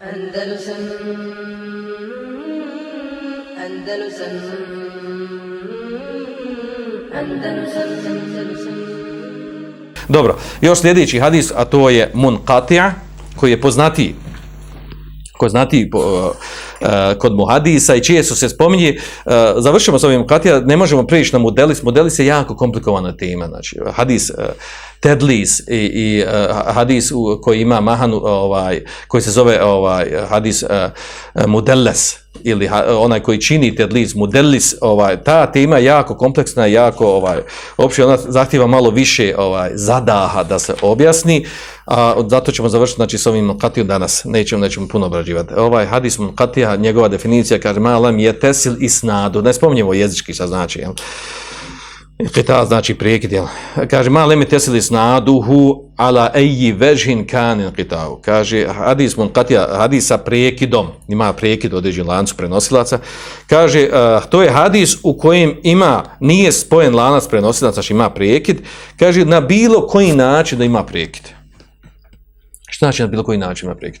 Andalusam Andalusam Andalusam Andalusam. Dobro, još sljedeći hadis, a to je Munqati'a, koji je poznatiji. Ko znati po, uh, Eh, kod muhadisa i čije su se spominje, uh, završimo s ovim katija, ne možemo prijeći na modelis, modelis je jako komplikovana tema, znači hadis uh, tedlis i, i uh, hadis u, koji ima mahanu, ovaj, koji se zove ovaj hadis uh, modeles, ili onaj koji čini tedlis, modelis, ovaj, ta tema je jako kompleksna, jako, ovaj, uopće ona zahtjeva malo više ovaj, zadaha da se objasni, a zato ćemo završiti znači, s ovim katijom danas, nećemo, nećemo puno obrađivati. Ovaj hadis katija, njegova definicija, kaže, malam je tesil i snadu, ne spominjemo jezički šta znači, jel? Kita znači prekid, jel? Kaže, ma leme tesili snaduhu ala eji vežhin kanin kitao. Kaže, hadis munkatija, hadis sa prekidom, ima prekid određen lancu prenosilaca. Kaže, uh, to je hadis u kojem ima, nije spojen lanac prenosilaca, znači ima prekid. Kaže, na bilo koji način da ima prekid. Što znači na bilo koji način ima prekid?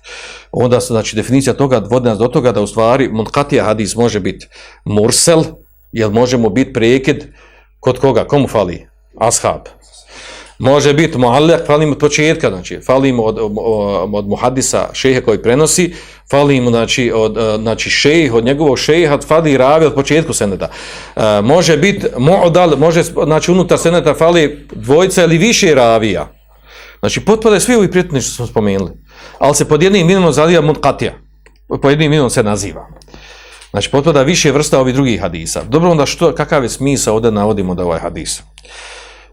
Onda se, znači, definicija toga vodi nas do toga da u stvari munkatija hadis može biti mursel, jer možemo biti prekid, Kod koga? Komu fali? Ashab. Može biti muallak, falimo od početka, znači, falimo od, od, od muhadisa šeha koji prenosi, falimo, znači, od, eh, znači, šejh, od njegovog šeha, fali ravi od početku seneta. E, može biti mu'dal, može, znači, unutar seneta fali dvojica ili više ravija. Znači, potpada svi ovi prijatelji što smo spomenuli. Ali se pod jednim minimum zaliva mutkatija. pod jednim minimum se naziva. Znači, potpada više vrsta ovih drugih hadisa. Dobro, onda što, kakav je smisa ovdje navodimo da ovaj hadis?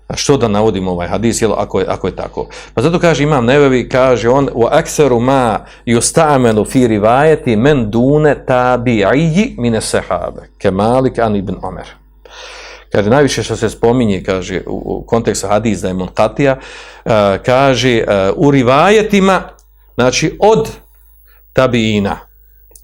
A što da navodimo ovaj hadis, jel, ako, je, ako je tako? Pa zato kaže Imam Nevevi, kaže on, u akseru ma justamenu fi rivajeti men dune tabi'iji mine sehabe, ke malik an ibn Omer. Kaže, najviše što se spominje, kaže, u, u kontekstu hadis da je Monkatija, uh, e, kaže, uh, u rivajetima, znači, od tabiina,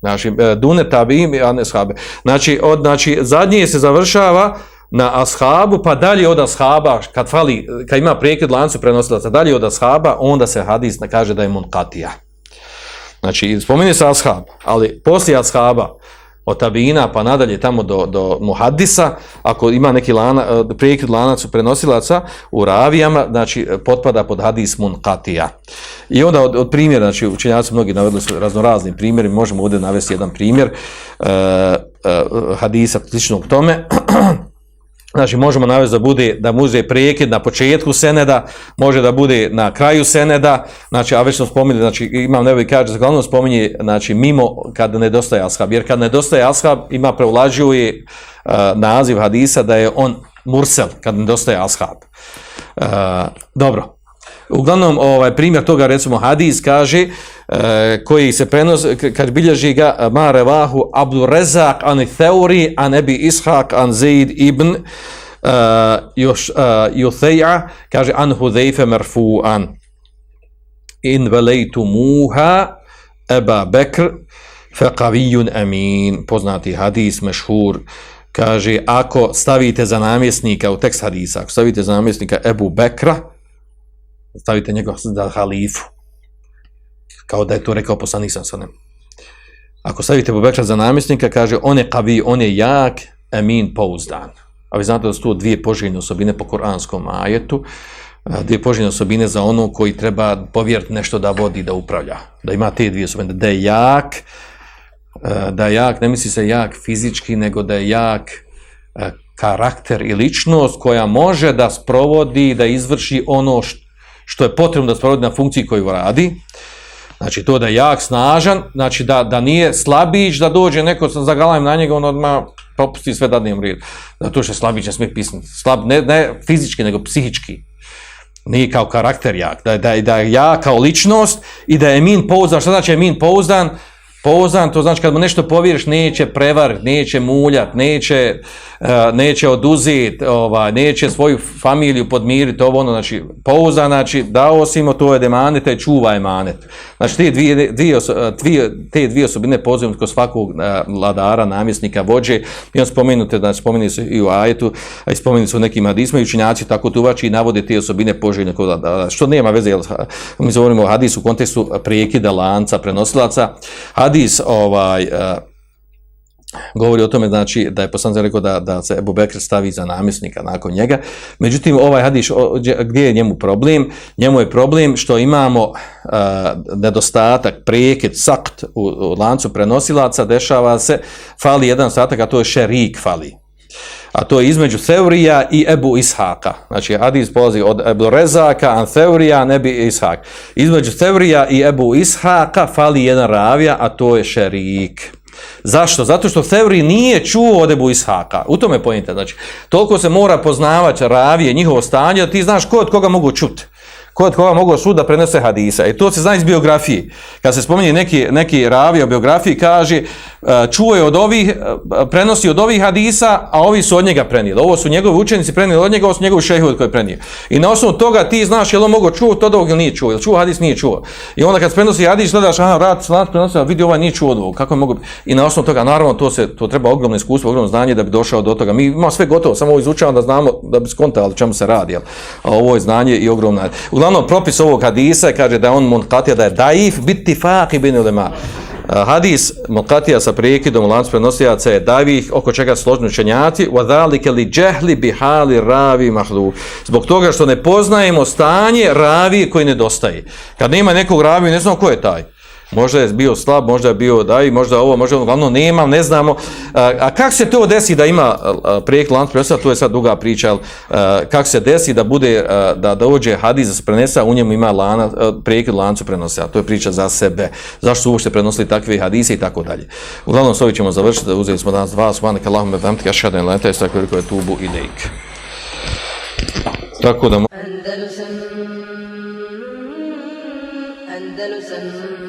Znači, e, dune tabim i aneshabe. Znači, od, znači, zadnje se završava na ashabu, pa dalje od ashaba, kad, fali, kad ima prekid lancu prenosilaca, dalje od ashaba, onda se hadis kaže da je munkatija. Znači, spomeni se ashab, ali poslije ashaba, od tabina pa nadalje tamo do, do muhaddisa, ako ima neki lana, e, prekid lanac u prenosilaca u ravijama, znači e, potpada pod hadis munkatija. I onda od, od primjera, znači učenjaci mnogi navedli su raznorazni primjeri, možemo ovdje navesti jedan primjer uh, uh, hadisa sličnog tome, Znači, možemo navesti da bude, da muze prekid na početku seneda, može da bude na kraju seneda, znači, a već smo spominjali, znači, imam nevi kaže, zaglavno spominje, znači, mimo kad nedostaje ashab, jer kad nedostaje ashab, ima prevlađuje uh, eh, naziv hadisa da je on mursel, kad nedostaje ashab. Uh, dobro. Uglavnom, ovaj primjer toga, recimo, hadis kaže, e, koji se prenosi, kad bilježi ga, e, ma revahu Abdu Rezak an Theuri an Ebi Ishak an Zaid ibn uh, još, uh, Jutheja, kaže, an Hudhejfe merfu'an in velejtu muha Eba Bekr feqavijun amin, poznati hadis, mešhur, kaže, ako stavite za namjesnika, u tekst hadisa, ako stavite za namjesnika Ebu Bekra, stavite njegov za halifu. Kao da je to rekao poslanik sam sa Ako stavite Bubekra za namjesnika, kaže, on je kavi, on je jak, emin, pouzdan. A vi znate da su to dvije poželjne osobine po koranskom ajetu, dvije poželjne osobine za ono koji treba povjeriti nešto da vodi, da upravlja. Da ima te dvije osobine, da je jak, da je jak, ne misli se jak fizički, nego da je jak karakter i ličnost koja može da sprovodi, da izvrši ono što što je potrebno da sprovodi na funkciji koju radi, znači to da je jak, snažan, znači da, da nije slabić, da dođe neko sa zagalajem na njega, on odmah popusti sve da dnijem red. Da što je slabić, ne smije pisati. Slab, ne, ne fizički, nego psihički. Nije kao karakter jak. Da, da, da je ja kao ličnost i da je min pouzdan. Što znači je min pouzdan? Pouzdan, to znači kad mu nešto povjeriš, neće prevar, neće muljat, neće, uh, neće oduzeti, ovaj, neće svoju familiju podmiriti, ovo ono, znači, pouzdan, znači, dao si mu to je demanete, čuvaj manet. Znači, te dvije, dvije, eh, dvije, te dvije osobine pozivim kod svakog uh, vladara, namjesnika, vođe, i on spomenute, znači, spomeni se i u ajetu, a i spomeni se u nekim hadisma, i učinjaci tako tuvači i navode te osobine poželjne kod vladara, što nema veze, jel, mi govorimo o hadisu u kontekstu prijekida lanca, prenosilaca, hadis ovaj uh, govori o tome znači da je poslanik rekao da da se Abu Bekr stavi za namjesnika nakon njega. Međutim ovaj hadis gdje je njemu problem? Njemu je problem što imamo uh, nedostatak prekid sakt u, u lancu prenosilaca, dešava se fali jedan ostatak, a to je šerik fali a to je između Seurija i Ebu Ishaka. Znači, hadis polazi od Ebu Rezaka, an Seurija, nebi Ishak. Između Seurija i Ebu Ishaka fali jedan ravija, a to je šerik. Zašto? Zato što Seuri nije čuo od Ebu Ishaka. U tome pojente. Znači, toliko se mora poznavati ravije, njihovo stanje, da ti znaš ko od koga mogu čuti ko od koga mogu sud da prenese hadisa. I e, to se zna iz biografije. Kad se spominje neki, neki ravi o biografiji, kaže E, čuo čuje od ovih, e, prenosi od ovih hadisa, a ovi su od njega prenijeli. Ovo su njegovi učenici prenijeli od njega, ovo su njegovi šehovi koji je. I na osnovu toga ti znaš je li on mogo čuo to ovog ili nije čuo. Ili čuo hadis, nije čuo. I onda kad prenosi hadis, gledaš, aha, vrat, slat, prenosi, vidi ovaj nije čuo od ovog. Kako je mogo... I na osnovu toga, naravno, to se to treba ogromno iskustvo, ogromno znanje da bi došao do toga. Mi imamo sve gotovo, samo ovo izučavamo da znamo, da bi skontali čemu se radi. Jel? A ovo je znanje i ogromno. Uglavnom, propis ovog hadisa kaže da je on munkatija, da je daif biti faqi bin ulema. Hadis Mokatija sa prekidom u lancu prenosijaca je davih oko čega složni učenjaci وَذَلِكَ li jahli bi hali ravi mahlu. Zbog toga što ne poznajemo stanje ravi koji nedostaje. Kad nema nekog ravi, ne znamo ko je taj možda je bio slab, možda je bio daj, možda ovo, možda ono, glavno nema, ne znamo. A, a kako se to desi da ima projekt lanc prenosa, to je sad duga priča, ali kako se desi da bude, a, da dođe hadis da se prenesa, u njemu ima lana, projekt lancu prenose, a to je priča za sebe. Zašto su uopšte prenosili takve hadise i tako dalje. Uglavnom, s ovim ćemo završiti, uzeli smo danas dva, svanika, Allahume, vamtika, šadan, lenta, i svako je tubu i dejk. Tako da... Andalusam, Andalusam,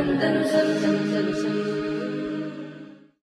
Andalusam,